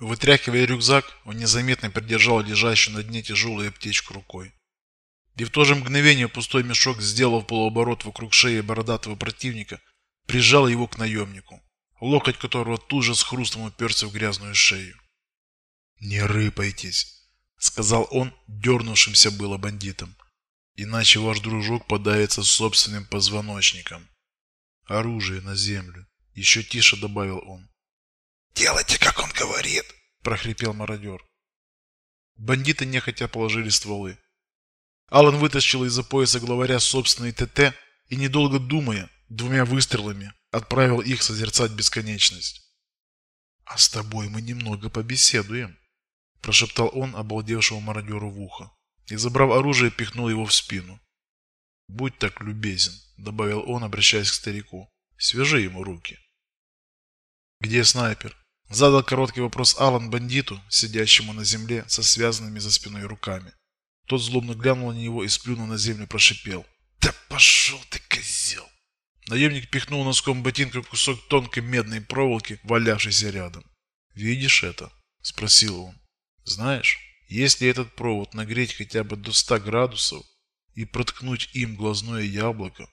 Вытряхивая рюкзак, он незаметно придержал лежащую на дне тяжелую аптечку рукой. И в то же мгновение пустой мешок, сделав полуоборот вокруг шеи бородатого противника, прижал его к наемнику, локоть которого тут же с хрустом уперся в грязную шею. «Не рыпайтесь», — сказал он, дернувшимся было бандитом, «иначе ваш дружок подавится собственным позвоночником. Оружие на землю», — еще тише добавил он. «Делайте, как он говорит», – прохрипел мародер. Бандиты нехотя положили стволы. Алан вытащил из-за пояса главаря собственный ТТ и, недолго думая, двумя выстрелами отправил их созерцать бесконечность. «А с тобой мы немного побеседуем», – прошептал он обалдевшему мародеру в ухо и, забрав оружие, пихнул его в спину. «Будь так любезен», – добавил он, обращаясь к старику, – «свяжи ему руки». «Где снайпер?» Задал короткий вопрос Алан бандиту, сидящему на земле со связанными за спиной руками. Тот злобно глянул на него и сплюнув на землю прошипел. «Да пошел ты, козел!» Наемник пихнул носком ботинка кусок тонкой медной проволоки, валявшийся рядом. «Видишь это?» – спросил он. «Знаешь, если этот провод нагреть хотя бы до 100 градусов и проткнуть им глазное яблоко,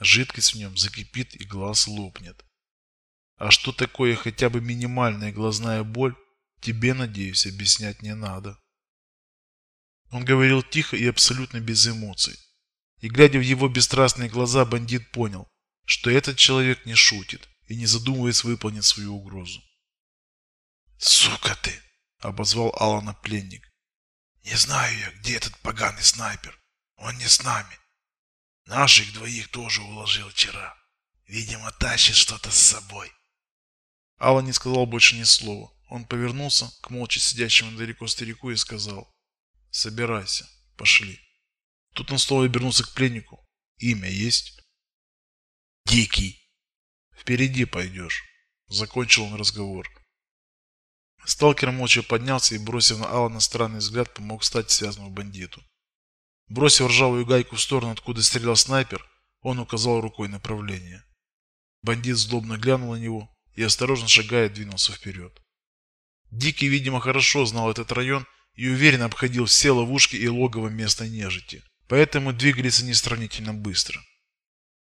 жидкость в нем закипит и глаз лопнет. А что такое хотя бы минимальная глазная боль, тебе, надеюсь, объяснять не надо. Он говорил тихо и абсолютно без эмоций. И глядя в его бесстрастные глаза, бандит понял, что этот человек не шутит и не задумываясь выполнить свою угрозу. «Сука ты!» – обозвал Алана пленник. «Не знаю я, где этот поганый снайпер. Он не с нами. Наших двоих тоже уложил вчера. Видимо, тащит что-то с собой. Алла не сказал больше ни слова. Он повернулся к молча сидящему далеко старику и сказал «Собирайся, пошли». Тут он снова обернулся к пленнику. «Имя есть?» «Дикий». «Впереди пойдешь», — закончил он разговор. Сталкер молча поднялся и, бросив на Алана странный взгляд, помог встать связанному бандиту. Бросив ржавую гайку в сторону, откуда стрелял снайпер, он указал рукой направление. Бандит злобно глянул на него, и, осторожно шагая, двинулся вперед. Дикий, видимо, хорошо знал этот район и уверенно обходил все ловушки и логово местной нежити, поэтому двигались они сравнительно быстро.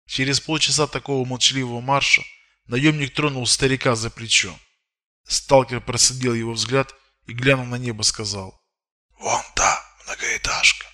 Через полчаса такого молчаливого марша наемник тронул старика за плечо. Сталкер просадил его взгляд и, глянув на небо, сказал «Вон та многоэтажка».